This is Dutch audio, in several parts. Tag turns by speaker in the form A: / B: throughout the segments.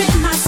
A: in my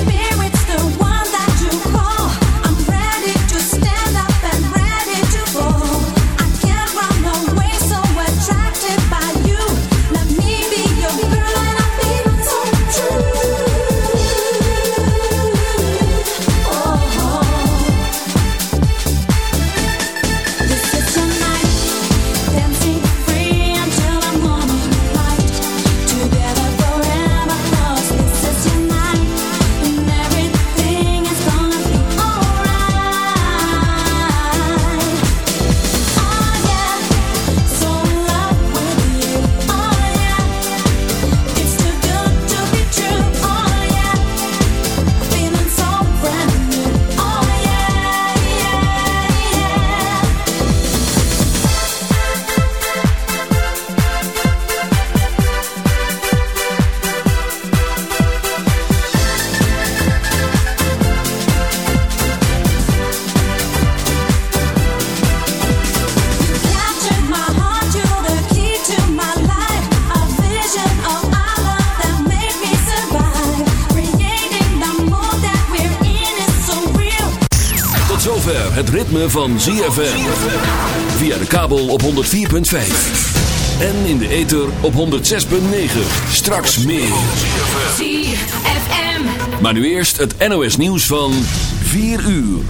A: van ZFM. Via de kabel op 104.5. En in de ether op 106.9. Straks meer. ZFM. Maar nu eerst het NOS nieuws van 4 uur.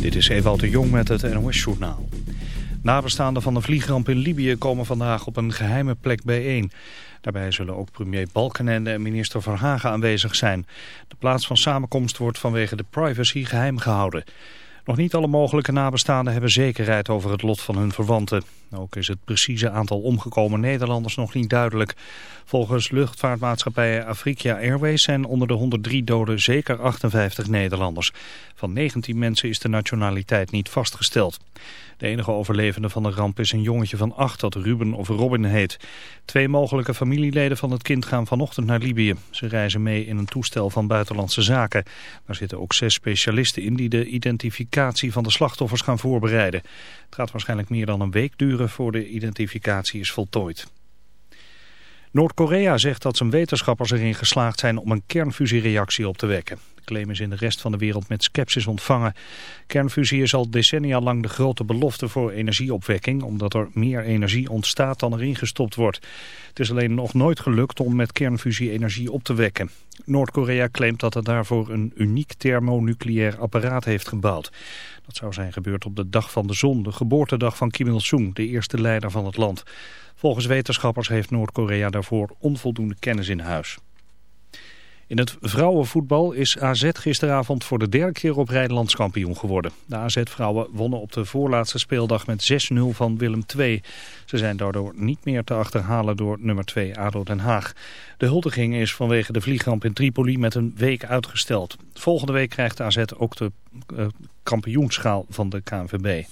B: Dit is Ewald de Jong met het NOS journaal. Nabestaanden van de vliegramp in Libië komen vandaag op een geheime plek bijeen. Daarbij zullen ook premier Balkenende en minister Verhagen aanwezig zijn. Plaats van samenkomst wordt vanwege de privacy geheim gehouden. Nog niet alle mogelijke nabestaanden hebben zekerheid over het lot van hun verwanten. Ook is het precieze aantal omgekomen Nederlanders nog niet duidelijk. Volgens luchtvaartmaatschappijen Afrika Airways zijn onder de 103 doden zeker 58 Nederlanders. Van 19 mensen is de nationaliteit niet vastgesteld. De enige overlevende van de ramp is een jongetje van acht dat Ruben of Robin heet. Twee mogelijke familieleden van het kind gaan vanochtend naar Libië. Ze reizen mee in een toestel van buitenlandse zaken. Daar zitten ook zes specialisten in die de identificatie van de slachtoffers gaan voorbereiden. Het gaat waarschijnlijk meer dan een week duren voor de identificatie is voltooid. Noord-Korea zegt dat zijn wetenschappers erin geslaagd zijn om een kernfusiereactie op te wekken claim is in de rest van de wereld met sceptisch ontvangen. Kernfusie is al decennia lang de grote belofte voor energieopwekking, omdat er meer energie ontstaat dan erin gestopt wordt. Het is alleen nog nooit gelukt om met kernfusie energie op te wekken. Noord-Korea claimt dat het daarvoor een uniek thermonucleair apparaat heeft gebouwd. Dat zou zijn gebeurd op de dag van de zon, de geboortedag van Kim Il-sung, de eerste leider van het land. Volgens wetenschappers heeft Noord-Korea daarvoor onvoldoende kennis in huis. In het vrouwenvoetbal is AZ gisteravond voor de derde keer op rij landskampioen geworden. De AZ-vrouwen wonnen op de voorlaatste speeldag met 6-0 van Willem II. Ze zijn daardoor niet meer te achterhalen door nummer 2 ADO Den Haag. De huldiging is vanwege de vliegramp in Tripoli met een week uitgesteld. Volgende week krijgt AZ ook de uh, kampioenschaal van de KNVB.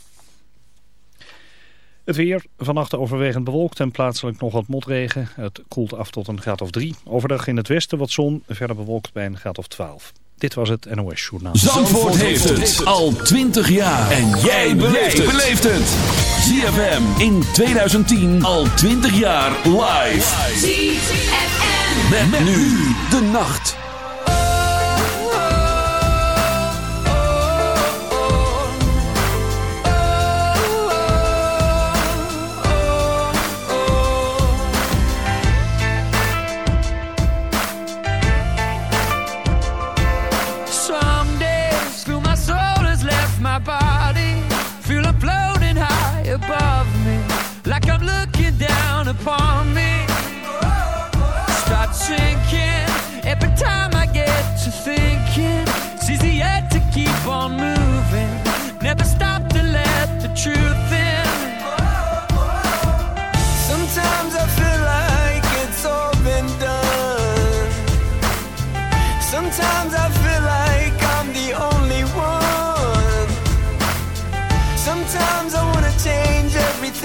B: Het weer, vannacht overwegend bewolkt en plaatselijk nog wat motregen. Het koelt af tot een graad of 3. Overdag in het westen wat zon, verder bewolkt bij een graad of 12. Dit was het NOS Journaal.
A: Zandvoort, heeft het al 20 jaar. En jij beleeft het. ZFM in 2010 al 20 jaar live. ZFM. met nu de nacht.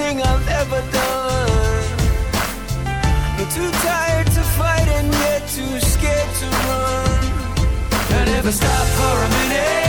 C: thing I've ever done.
D: I'm too tired to fight and yet too scared to run. I never stop for a minute.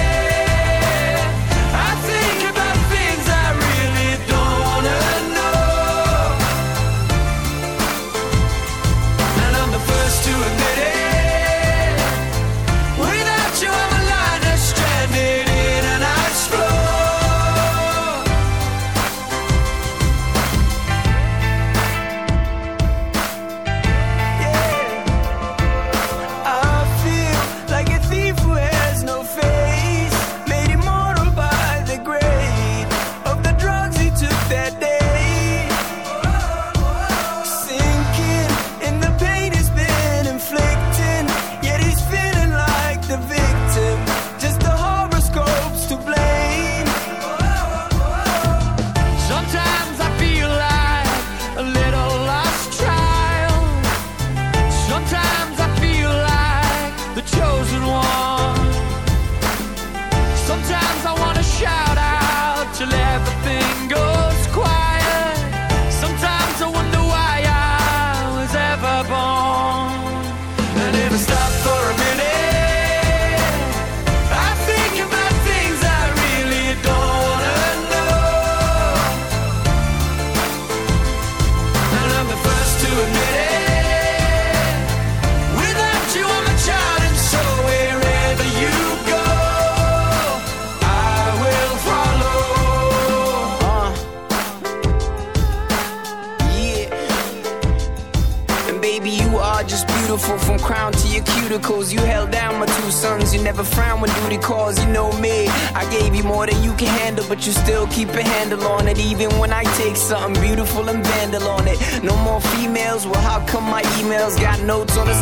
D: Keep a handle on it. Even when I take something beautiful and vandal on it. No more females, well, how come my emails got notes on scandal?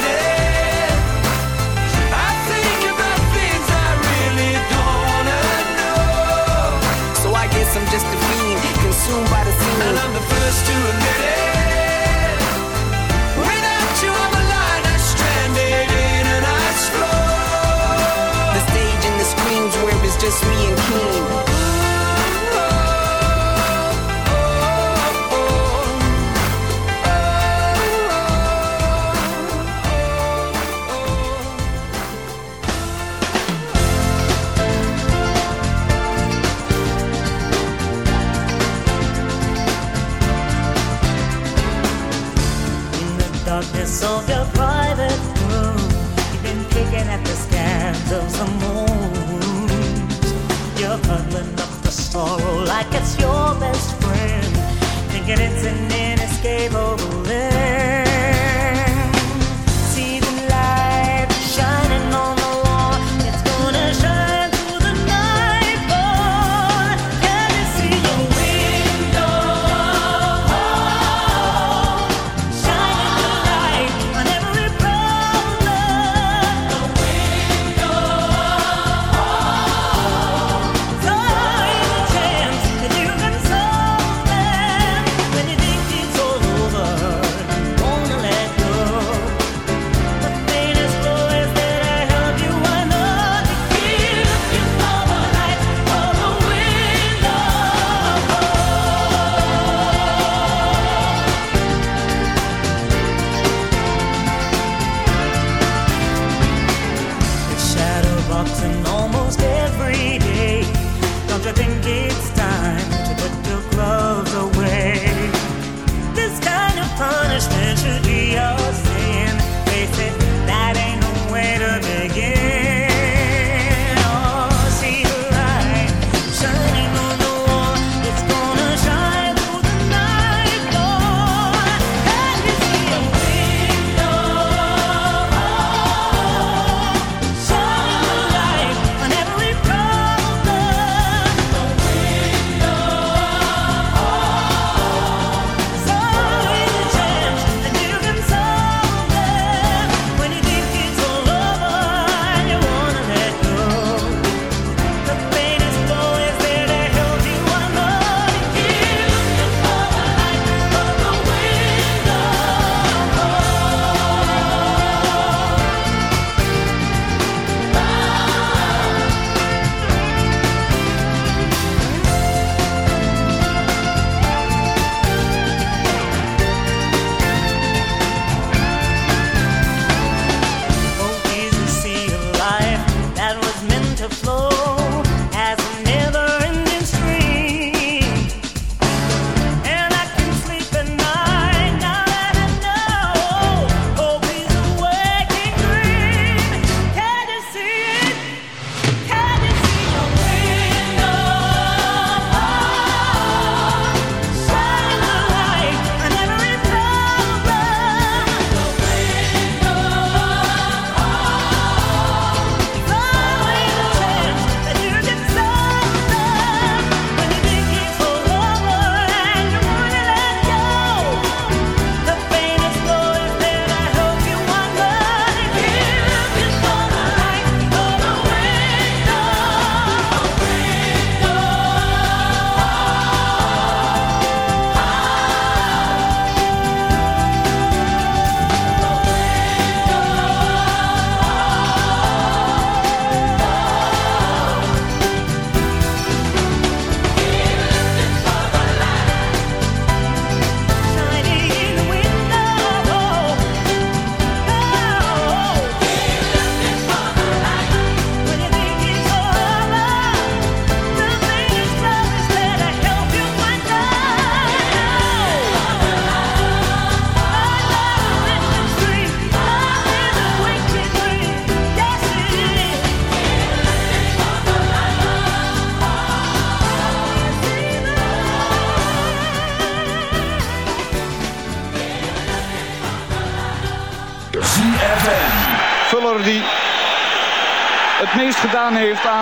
D: Consumed by the scene, and I'm the first to admit it. Without you, I'm a line stranded in an ice floor. The stage and the screams where it's just me and King.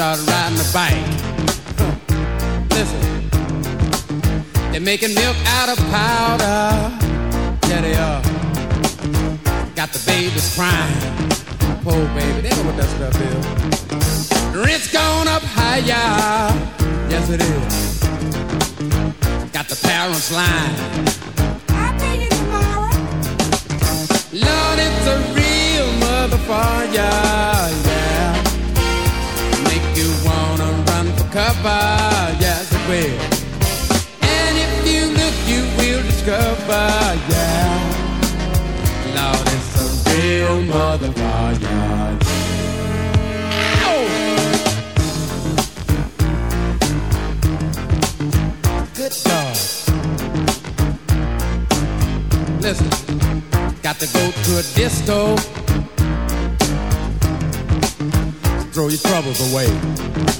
E: Start riding a bike. Listen, they're making milk out of powder. Yeah, they are. Got the babies crying. Poor baby, they know what that stuff is. Rent's gone up higher. Yes, it is. Got the parents lying. I think it's power. Lord, it's a real motherfucker, yeah. For yes will. And if you look, you will discover, yeah. Lord, it's a real motherfucker, Good God. Listen. Got to go to a disco. Throw your troubles away.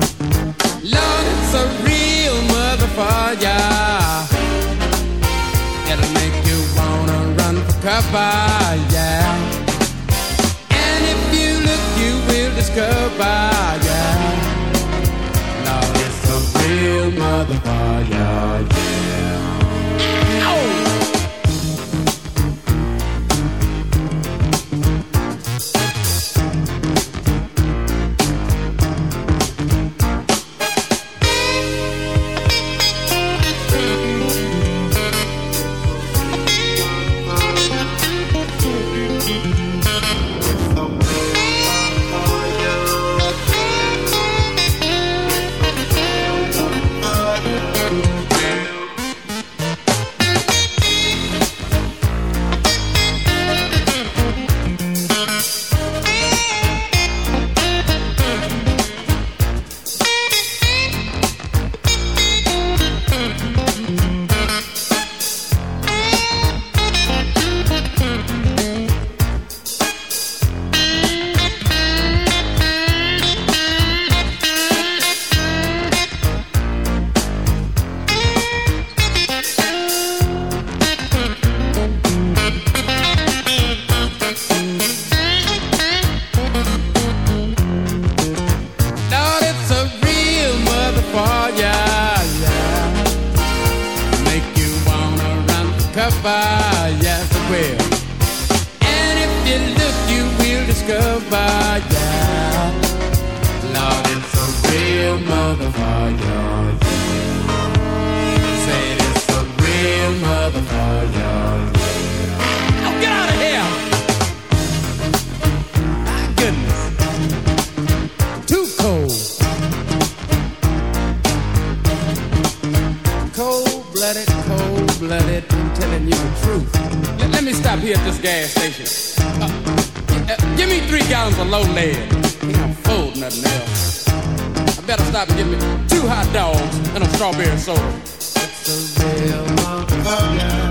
E: Lord, it's a real motherfucker. It'll make you wanna run for cover, yeah. And if you look, you will discover, yeah. Lord, it's a real motherfucker, yeah. a low lead. Can't afford nothing else.
F: I better stop and get me two hot dogs and a strawberry soda. It's a real motherfucker.